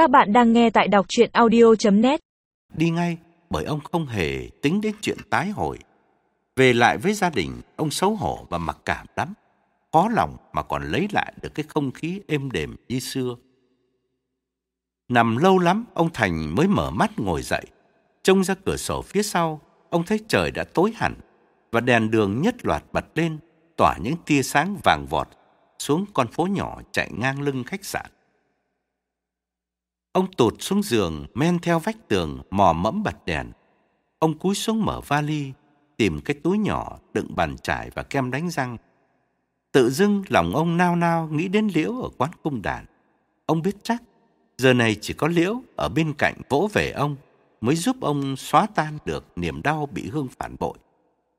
Các bạn đang nghe tại đọc chuyện audio.net Đi ngay bởi ông không hề tính đến chuyện tái hồi Về lại với gia đình, ông xấu hổ và mặc cảm lắm. Khó lòng mà còn lấy lại được cái không khí êm đềm như xưa. Nằm lâu lắm, ông Thành mới mở mắt ngồi dậy. Trông ra cửa sổ phía sau, ông thấy trời đã tối hẳn và đèn đường nhất loạt bật lên, tỏa những tia sáng vàng vọt xuống con phố nhỏ chạy ngang lưng khách sạn. Ông tụt xuống giường, men theo vách tường, mò mẫm bật đèn. Ông cúi xuống mở vali, tìm cái túi nhỏ đựng bàn chải và kem đánh răng. Tự dưng lòng ông nao nao nghĩ đến Liễu ở quán cung đàn. Ông biết chắc, giờ này chỉ có Liễu ở bên cạnh vỗ về ông mới giúp ông xóa tan được niềm đau bị Hương phản bội.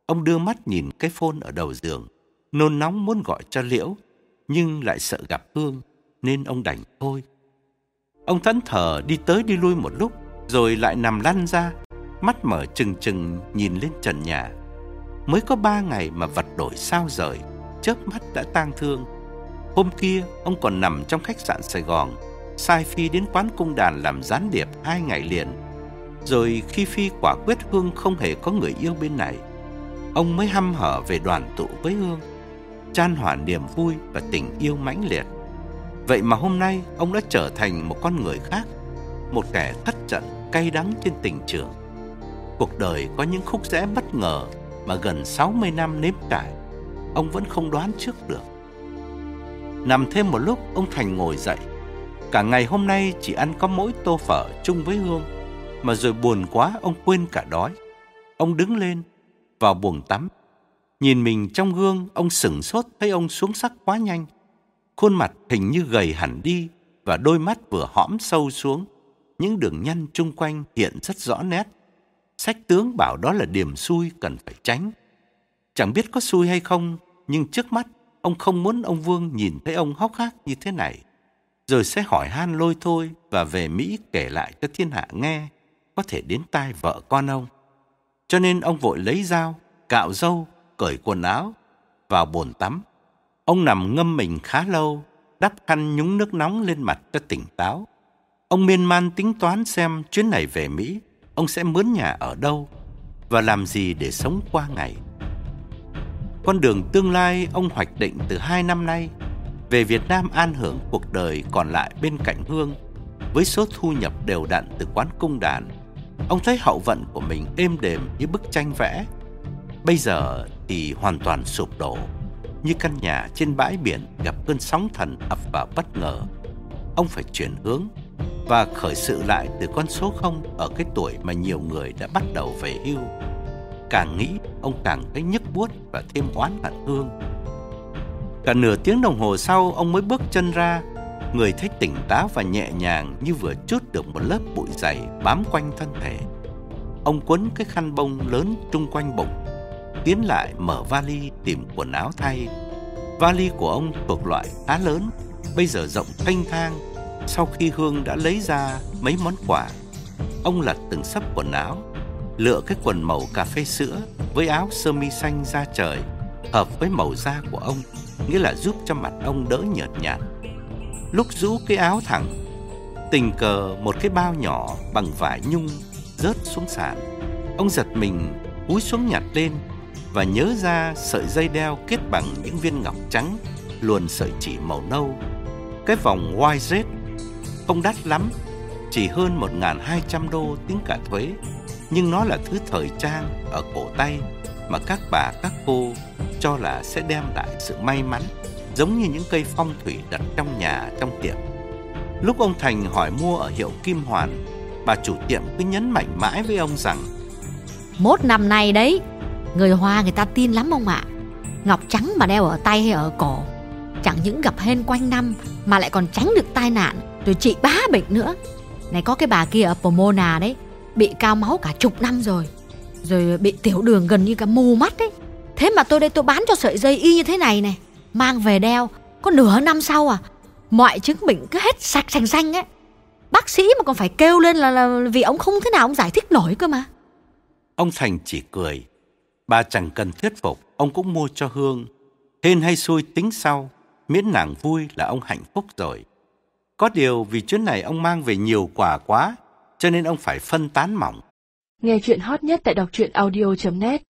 Ông đưa mắt nhìn cái phone ở đầu giường, nôn nóng muốn gọi cho Liễu, nhưng lại sợ gặp Hương, nên ông đành thôi. Ông thẫn thờ đi tới đi lui một lúc, rồi lại nằm lăn ra, mắt mở trừng trừng nhìn lên trần nhà. Mới có ba ngày mà vật đổi sao rời, chớp mắt đã tang thương. Hôm kia, ông còn nằm trong khách sạn Sài Gòn, sai Phi đến quán cung đàn làm gián điệp hai ngày liền. Rồi khi Phi quả quyết Hương không hề có người yêu bên này, ông mới hăm hở về đoàn tụ với Hương, chan hòa niềm vui và tình yêu mãnh liệt. Vậy mà hôm nay ông đã trở thành một con người khác, một kẻ thất trận cay đắng trên tình trường. Cuộc đời có những khúc rẽ bất ngờ mà gần 60 năm nếm trải, ông vẫn không đoán trước được. Nằm thêm một lúc, ông Thành ngồi dậy. Cả ngày hôm nay chỉ ăn có mỗi tô phở chung với Hương, mà rồi buồn quá ông quên cả đói. Ông đứng lên, vào buồng tắm. Nhìn mình trong gương, ông sửng sốt thấy ông xuống sắc quá nhanh. Khuôn mặt hình như gầy hẳn đi và đôi mắt vừa hõm sâu xuống. Những đường nhăn chung quanh hiện rất rõ nét. Sách tướng bảo đó là điểm xui cần phải tránh. Chẳng biết có xui hay không, nhưng trước mắt ông không muốn ông Vương nhìn thấy ông hốc hác như thế này. Rồi sẽ hỏi han lôi thôi và về Mỹ kể lại cho thiên hạ nghe, có thể đến tai vợ con ông. Cho nên ông vội lấy dao, cạo râu, cởi quần áo, vào bồn tắm. Ông nằm ngâm mình khá lâu, đắp khăn nhúng nước nóng lên mặt cho tỉnh táo. Ông miên man tính toán xem chuyến này về Mỹ, ông sẽ mướn nhà ở đâu và làm gì để sống qua ngày. Con đường tương lai ông hoạch định từ hai năm nay về Việt Nam an hưởng cuộc đời còn lại bên cạnh Hương với số thu nhập đều đặn từ quán cung đàn. Ông thấy hậu vận của mình êm đềm như bức tranh vẽ. Bây giờ thì hoàn toàn sụp đổ như căn nhà trên bãi biển gặp cơn sóng thần ập vào bất ngờ. Ông phải chuyển hướng và khởi sự lại từ con số không ở cái tuổi mà nhiều người đã bắt đầu về hưu. Càng nghĩ, ông càng thấy nhức buốt và thêm oán hận hương. Cả nửa tiếng đồng hồ sau, ông mới bước chân ra, người thấy tỉnh táo và nhẹ nhàng như vừa chút được một lớp bụi dày bám quanh thân thể. Ông quấn cái khăn bông lớn trung quanh bụng tiến lại mở vali tìm quần áo thay. Vali của ông thuộc loại khá lớn, bây giờ rộng thanh thang. Sau khi Hương đã lấy ra mấy món quà, ông lật từng sấp quần áo, lựa cái quần màu cà phê sữa với áo sơ mi xanh da trời, hợp với màu da của ông, nghĩa là giúp cho mặt ông đỡ nhợt nhạt. Lúc rũ cái áo thẳng, tình cờ một cái bao nhỏ bằng vải nhung rớt xuống sàn. Ông giật mình cúi xuống nhặt lên và nhớ ra sợi dây đeo kết bằng những viên ngọc trắng luồn sợi chỉ màu nâu. Cái vòng YZ không đắt lắm, chỉ hơn 1.200 đô tính cả thuế, nhưng nó là thứ thời trang ở cổ tay mà các bà các cô cho là sẽ đem lại sự may mắn, giống như những cây phong thủy đặt trong nhà trong tiệm. Lúc ông Thành hỏi mua ở hiệu Kim Hoàn, bà chủ tiệm cứ nhấn mạnh mãi với ông rằng Mốt năm nay đấy Người Hoa người ta tin lắm ông ạ? Ngọc trắng mà đeo ở tay hay ở cổ? Chẳng những gặp hên quanh năm Mà lại còn tránh được tai nạn. Rồi trị bá bệnh nữa. Này có cái bà kia ở Pomona đấy Bị cao máu cả chục năm rồi. Rồi bị tiểu đường gần như cả mù mắt đấy. Thế mà tôi đây tôi bán cho sợi dây y như thế này này Mang về đeo. Có nửa năm sau à Mọi chứng bệnh cứ hết sạch sành xanh ấy. Bác sĩ mà còn phải kêu lên là, là vì ông không thế nào ông giải thích nổi cơ mà. Ông Thành chỉ cười Bà chẳng cần thuyết phục, ông cũng mua cho Hương. Hên hay xui tính sau, miễn nàng vui là ông hạnh phúc rồi. Có điều vì chuyến này ông mang về nhiều quà quá, cho nên ông phải phân tán mỏng. Nghe chuyện hot nhất tại đọc truyện audio.net